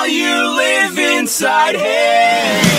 While you live inside here.